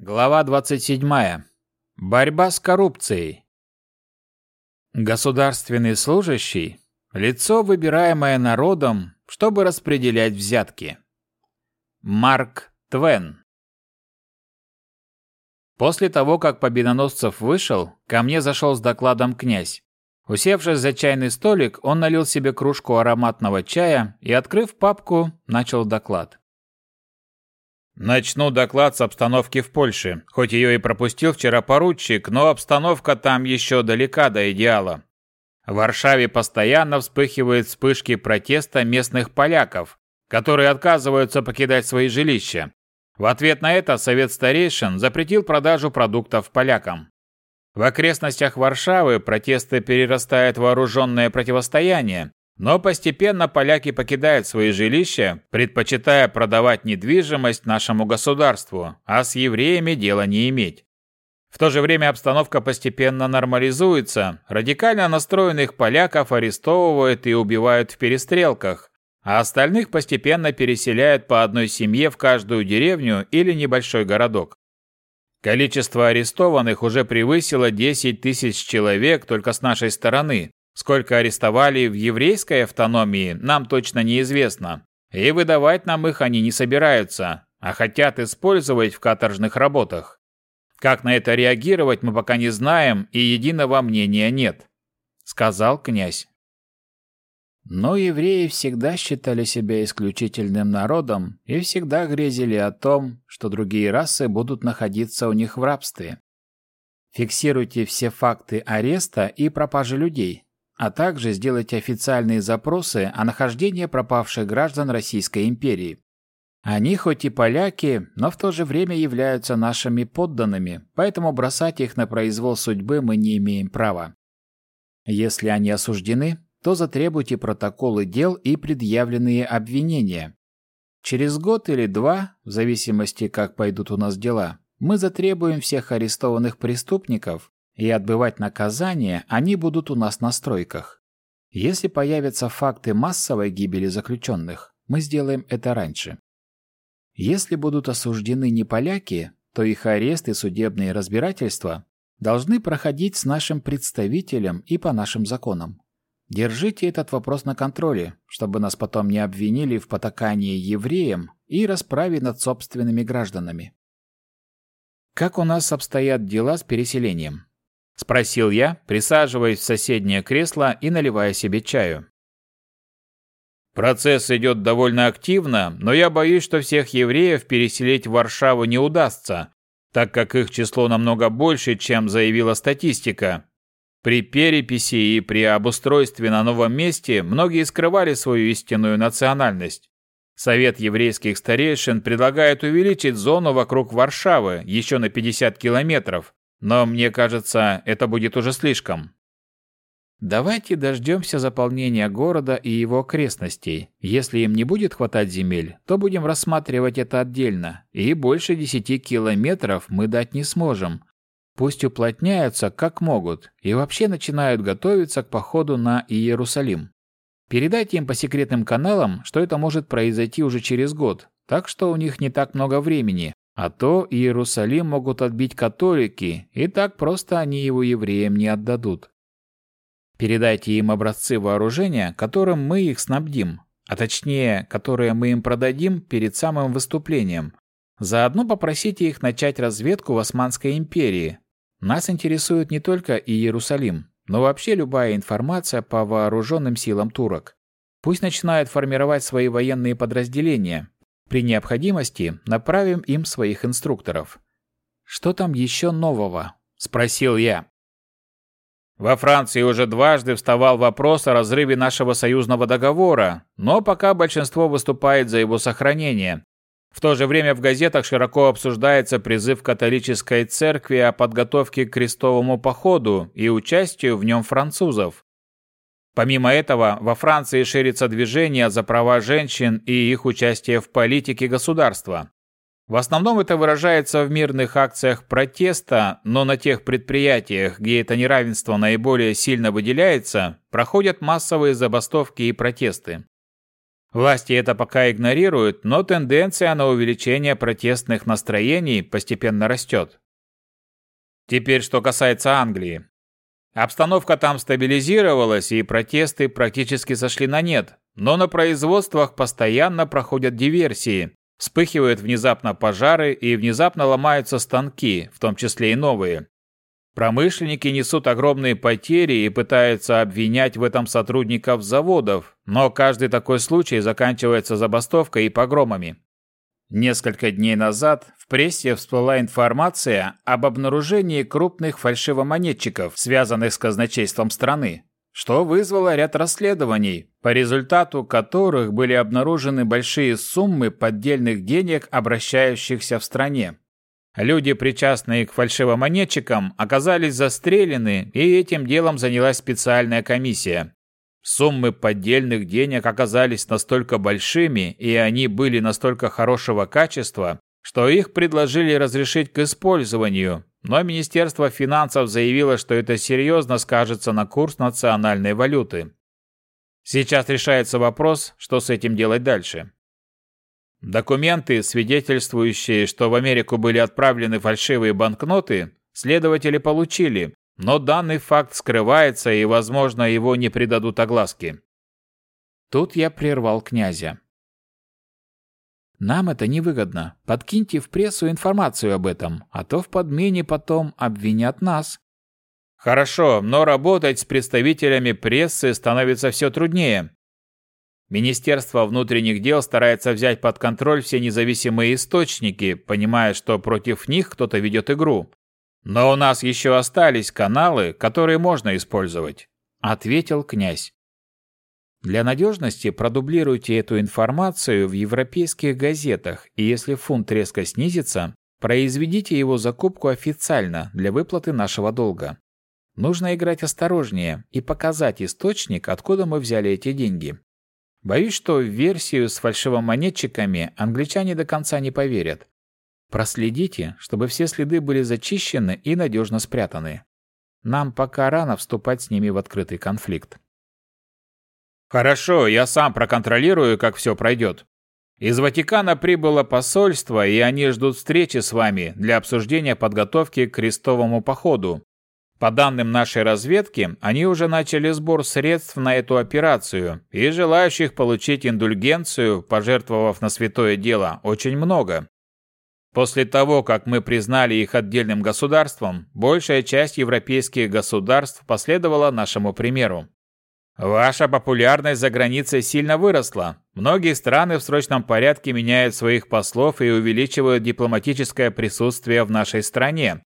Глава 27. Борьба с коррупцией. Государственный служащий – лицо, выбираемое народом, чтобы распределять взятки. Марк Твен. После того, как Победоносцев вышел, ко мне зашел с докладом князь. Усевшись за чайный столик, он налил себе кружку ароматного чая и, открыв папку, начал доклад. Начну доклад с обстановки в Польше. Хоть ее и пропустил вчера поручик, но обстановка там еще далека до идеала. В Варшаве постоянно вспыхивают вспышки протеста местных поляков, которые отказываются покидать свои жилища. В ответ на это Совет старейшин запретил продажу продуктов полякам. В окрестностях Варшавы протесты перерастают в вооруженное противостояние, но постепенно поляки покидают свои жилища, предпочитая продавать недвижимость нашему государству, а с евреями дела не иметь. В то же время обстановка постепенно нормализуется, радикально настроенных поляков арестовывают и убивают в перестрелках, а остальных постепенно переселяют по одной семье в каждую деревню или небольшой городок. Количество арестованных уже превысило 10 тысяч человек только с нашей стороны, Сколько арестовали в еврейской автономии, нам точно неизвестно. И выдавать нам их они не собираются, а хотят использовать в каторжных работах. Как на это реагировать, мы пока не знаем, и единого мнения нет», — сказал князь. Но евреи всегда считали себя исключительным народом и всегда грезили о том, что другие расы будут находиться у них в рабстве. Фиксируйте все факты ареста и пропажи людей, а также сделайте официальные запросы о нахождении пропавших граждан Российской империи. Они хоть и поляки, но в то же время являются нашими подданными, поэтому бросать их на произвол судьбы мы не имеем права. Если они осуждены, то затребуйте протоколы дел и предъявленные обвинения. Через год или два, в зависимости как пойдут у нас дела, мы затребуем всех арестованных преступников и отбывать наказание они будут у нас на стройках. Если появятся факты массовой гибели заключенных, мы сделаем это раньше. Если будут осуждены не поляки, то их арест и судебные разбирательства должны проходить с нашим представителем и по нашим законам. Держите этот вопрос на контроле, чтобы нас потом не обвинили в потакании евреям и расправе над собственными гражданами. Как у нас обстоят дела с переселением? — спросил я, присаживаясь в соседнее кресло и наливая себе чаю. «Процесс идет довольно активно, но я боюсь, что всех евреев переселить в Варшаву не удастся, так как их число намного больше, чем заявила статистика. При переписи и при обустройстве на новом месте многие скрывали свою истинную национальность. Совет еврейских старейшин предлагает увеличить зону вокруг Варшавы еще на 50 километров, но мне кажется, это будет уже слишком. Давайте дождемся заполнения города и его окрестностей. Если им не будет хватать земель, то будем рассматривать это отдельно, и больше десяти километров мы дать не сможем. Пусть уплотняются как могут и вообще начинают готовиться к походу на Иерусалим. Передайте им по секретным каналам, что это может произойти уже через год, так что у них не так много времени, а то Иерусалим могут отбить католики, и так просто они его евреям не отдадут. Передайте им образцы вооружения, которым мы их снабдим, а точнее, которые мы им продадим перед самым выступлением. Заодно попросите их начать разведку в Османской империи. Нас интересует не только Иерусалим, но вообще любая информация по вооруженным силам турок. Пусть начинают формировать свои военные подразделения, при необходимости направим им своих инструкторов. «Что там еще нового?» – спросил я. Во Франции уже дважды вставал вопрос о разрыве нашего союзного договора, но пока большинство выступает за его сохранение. В то же время в газетах широко обсуждается призыв католической церкви о подготовке к крестовому походу и участию в нем французов. Помимо этого, во Франции ширится движение за права женщин и их участие в политике государства. В основном это выражается в мирных акциях протеста, но на тех предприятиях, где это неравенство наиболее сильно выделяется, проходят массовые забастовки и протесты. Власти это пока игнорируют, но тенденция на увеличение протестных настроений постепенно растет. Теперь что касается Англии. Обстановка там стабилизировалась, и протесты практически сошли на нет, но на производствах постоянно проходят диверсии, вспыхивают внезапно пожары и внезапно ломаются станки, в том числе и новые. Промышленники несут огромные потери и пытаются обвинять в этом сотрудников заводов, но каждый такой случай заканчивается забастовкой и погромами. Несколько дней назад в прессе всплыла информация об обнаружении крупных фальшивомонетчиков, связанных с казначейством страны, что вызвало ряд расследований, по результату которых были обнаружены большие суммы поддельных денег, обращающихся в стране. Люди, причастные к фальшивомонетчикам, оказались застрелены, и этим делом занялась специальная комиссия. Суммы поддельных денег оказались настолько большими, и они были настолько хорошего качества, что их предложили разрешить к использованию, но Министерство финансов заявило, что это серьезно скажется на курс национальной валюты. Сейчас решается вопрос, что с этим делать дальше. Документы, свидетельствующие, что в Америку были отправлены фальшивые банкноты, следователи получили, но данный факт скрывается и, возможно, его не придадут огласке. Тут я прервал князя. Нам это невыгодно. Подкиньте в прессу информацию об этом, а то в подмене потом обвинят нас. Хорошо, но работать с представителями прессы становится все труднее. Министерство внутренних дел старается взять под контроль все независимые источники, понимая, что против них кто-то ведет игру. Но у нас еще остались каналы, которые можно использовать, ответил князь. Для надежности продублируйте эту информацию в европейских газетах, и если фунт резко снизится, произведите его закупку официально для выплаты нашего долга. Нужно играть осторожнее и показать источник, откуда мы взяли эти деньги. Боюсь, что в версию с фальшивомонетчиками англичане до конца не поверят. Проследите, чтобы все следы были зачищены и надежно спрятаны. Нам пока рано вступать с ними в открытый конфликт. Хорошо, я сам проконтролирую, как все пройдет. Из Ватикана прибыло посольство, и они ждут встречи с вами для обсуждения подготовки к крестовому походу, по данным нашей разведки, они уже начали сбор средств на эту операцию, и желающих получить индульгенцию, пожертвовав на святое дело, очень много. После того, как мы признали их отдельным государством, большая часть европейских государств последовала нашему примеру. Ваша популярность за границей сильно выросла. Многие страны в срочном порядке меняют своих послов и увеличивают дипломатическое присутствие в нашей стране,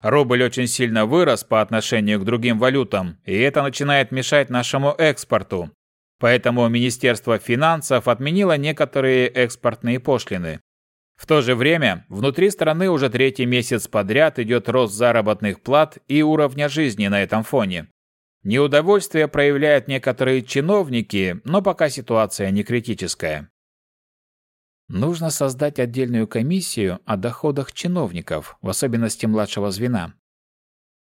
Рубль очень сильно вырос по отношению к другим валютам, и это начинает мешать нашему экспорту. Поэтому Министерство финансов отменило некоторые экспортные пошлины. В то же время внутри страны уже третий месяц подряд идет рост заработных плат и уровня жизни на этом фоне. Неудовольствие проявляют некоторые чиновники, но пока ситуация не критическая. Нужно создать отдельную комиссию о доходах чиновников, в особенности младшего звена.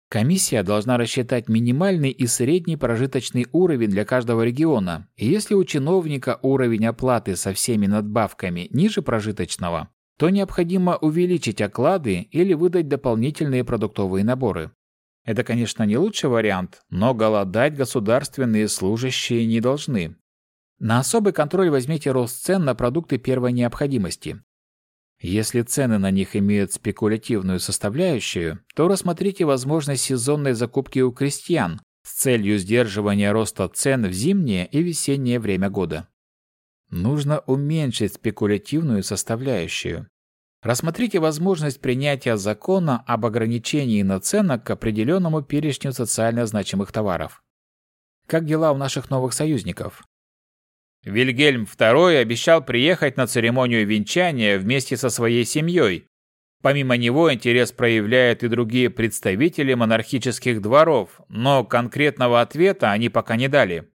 Комиссия должна рассчитать минимальный и средний прожиточный уровень для каждого региона, и если у чиновника уровень оплаты со всеми надбавками ниже прожиточного, то необходимо увеличить оклады или выдать дополнительные продуктовые наборы. Это, конечно, не лучший вариант, но голодать государственные служащие не должны. На особый контроль возьмите рост цен на продукты первой необходимости. Если цены на них имеют спекулятивную составляющую, то рассмотрите возможность сезонной закупки у крестьян с целью сдерживания роста цен в зимнее и весеннее время года. Нужно уменьшить спекулятивную составляющую. Рассмотрите возможность принятия закона об ограничении наценок к определенному перечню социально значимых товаров. Как дела у наших новых союзников? Вильгельм II обещал приехать на церемонию венчания вместе со своей семьей. Помимо него интерес проявляют и другие представители монархических дворов, но конкретного ответа они пока не дали.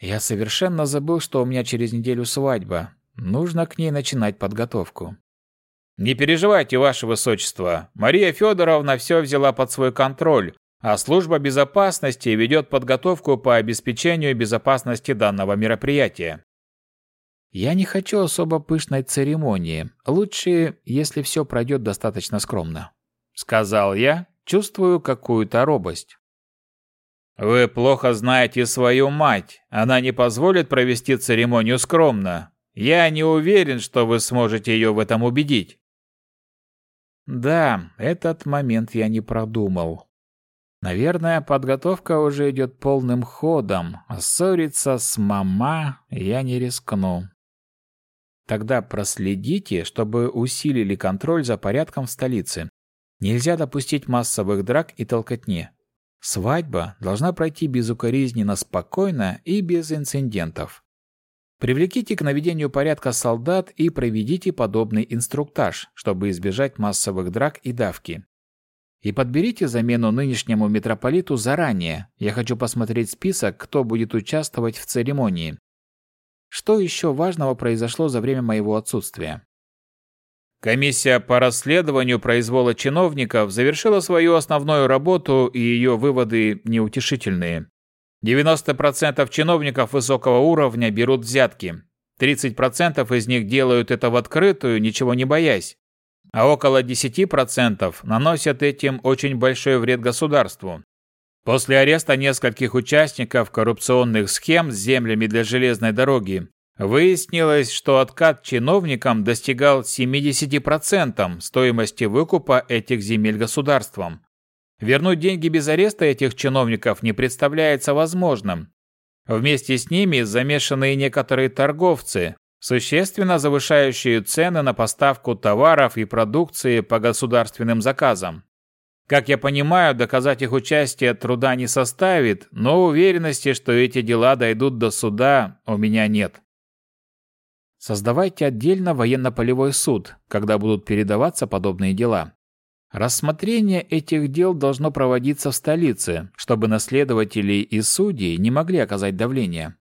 Я совершенно забыл, что у меня через неделю свадьба. Нужно к ней начинать подготовку. Не переживайте, ваше высочество. Мария Федоровна все взяла под свой контроль, а служба безопасности ведет подготовку по обеспечению безопасности данного мероприятия. Я не хочу особо пышной церемонии. Лучше, если все пройдет достаточно скромно. Сказал я, чувствую какую-то робость. Вы плохо знаете свою мать. Она не позволит провести церемонию скромно. Я не уверен, что вы сможете ее в этом убедить. Да, этот момент я не продумал. Наверное, подготовка уже идет полным ходом, ссориться с мама я не рискну. Тогда проследите, чтобы усилили контроль за порядком в столице. Нельзя допустить массовых драк и толкотни. Свадьба должна пройти безукоризненно спокойно и без инцидентов. Привлеките к наведению порядка солдат и проведите подобный инструктаж, чтобы избежать массовых драк и давки. И подберите замену нынешнему митрополиту заранее. Я хочу посмотреть список, кто будет участвовать в церемонии. Что еще важного произошло за время моего отсутствия? Комиссия по расследованию произвола чиновников завершила свою основную работу, и ее выводы неутешительные. 90% чиновников высокого уровня берут взятки. 30% из них делают это в открытую, ничего не боясь. А около 10% наносят этим очень большой вред государству. После ареста нескольких участников коррупционных схем с землями для железной дороги выяснилось, что откат чиновникам достигал 70% стоимости выкупа этих земель государством. Вернуть деньги без ареста этих чиновников не представляется возможным. Вместе с ними замешаны и некоторые торговцы, существенно завышающие цены на поставку товаров и продукции по государственным заказам. Как я понимаю, доказать их участие труда не составит, но уверенности, что эти дела дойдут до суда, у меня нет. Создавайте отдельно военно-полевой суд, когда будут передаваться подобные дела. Рассмотрение этих дел должно проводиться в столице, чтобы наследователи и судьи не могли оказать давление.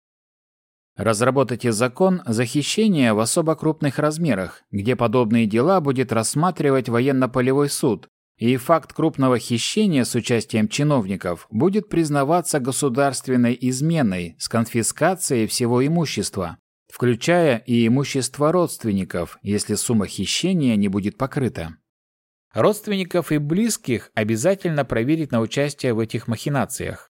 Разработайте закон захищения в особо крупных размерах, где подобные дела будет рассматривать военно-полевой суд, и факт крупного хищения с участием чиновников будет признаваться государственной изменой с конфискацией всего имущества, включая и имущество родственников, если сумма хищения не будет покрыта. Родственников и близких обязательно проверить на участие в этих махинациях.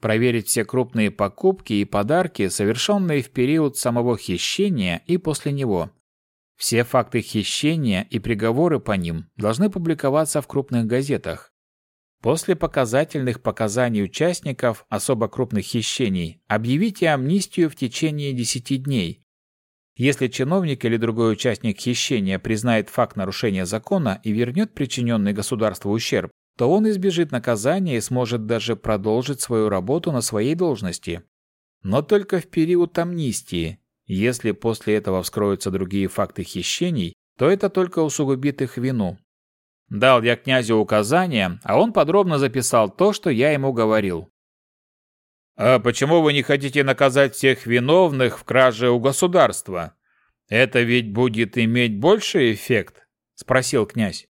Проверить все крупные покупки и подарки, совершенные в период самого хищения и после него. Все факты хищения и приговоры по ним должны публиковаться в крупных газетах. После показательных показаний участников особо крупных хищений объявите амнистию в течение 10 дней, если чиновник или другой участник хищения признает факт нарушения закона и вернет причиненный государству ущерб, то он избежит наказания и сможет даже продолжить свою работу на своей должности. Но только в период амнистии. Если после этого вскроются другие факты хищений, то это только усугубит их вину. Дал я князю указания, а он подробно записал то, что я ему говорил. «А почему вы не хотите наказать всех виновных в краже у государства? Это ведь будет иметь больший эффект?» – спросил князь.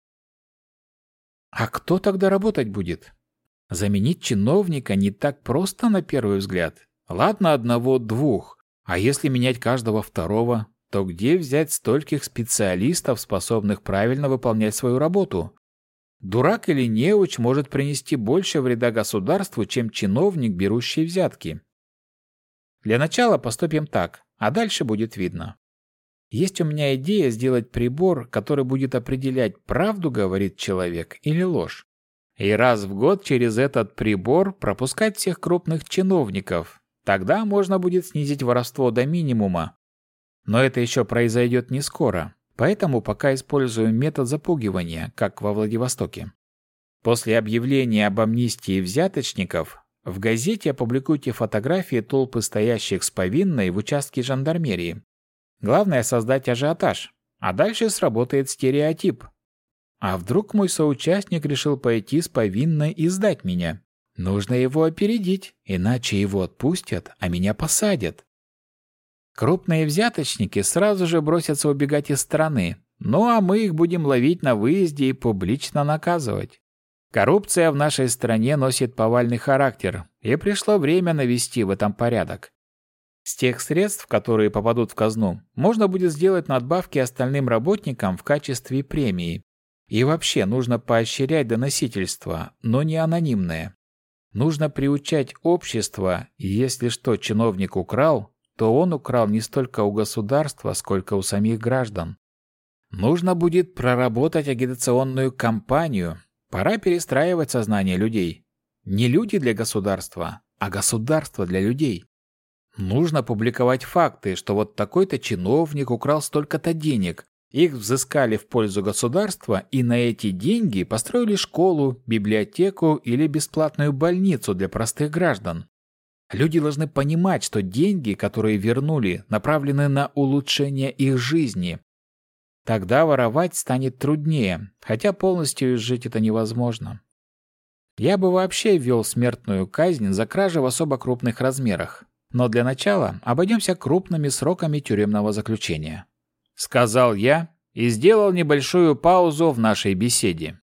«А кто тогда работать будет? Заменить чиновника не так просто на первый взгляд. Ладно, одного-двух, а если менять каждого второго, то где взять стольких специалистов, способных правильно выполнять свою работу? Дурак или неуч может принести больше вреда государству, чем чиновник, берущий взятки. Для начала поступим так, а дальше будет видно. Есть у меня идея сделать прибор, который будет определять, правду говорит человек или ложь. И раз в год через этот прибор пропускать всех крупных чиновников. Тогда можно будет снизить воровство до минимума. Но это еще произойдет не скоро. Поэтому пока используем метод запугивания, как во Владивостоке. После объявления об амнистии взяточников в газете опубликуйте фотографии толпы стоящих с повинной в участке жандармерии. Главное создать ажиотаж, а дальше сработает стереотип. А вдруг мой соучастник решил пойти с повинной и сдать меня? Нужно его опередить, иначе его отпустят, а меня посадят. Крупные взяточники сразу же бросятся убегать из страны, ну а мы их будем ловить на выезде и публично наказывать. Коррупция в нашей стране носит повальный характер, и пришло время навести в этом порядок. С тех средств, которые попадут в казну, можно будет сделать надбавки остальным работникам в качестве премии. И вообще нужно поощрять доносительство, но не анонимное. Нужно приучать общество, если что чиновник украл, то он украл не столько у государства, сколько у самих граждан. Нужно будет проработать агитационную кампанию. Пора перестраивать сознание людей. Не люди для государства, а государство для людей. Нужно публиковать факты, что вот такой-то чиновник украл столько-то денег, их взыскали в пользу государства и на эти деньги построили школу, библиотеку или бесплатную больницу для простых граждан. Люди должны понимать, что деньги, которые вернули, направлены на улучшение их жизни. Тогда воровать станет труднее, хотя полностью изжить это невозможно. Я бы вообще ввел смертную казнь за кражи в особо крупных размерах. Но для начала обойдемся крупными сроками тюремного заключения сказал я и сделал небольшую паузу в нашей беседе.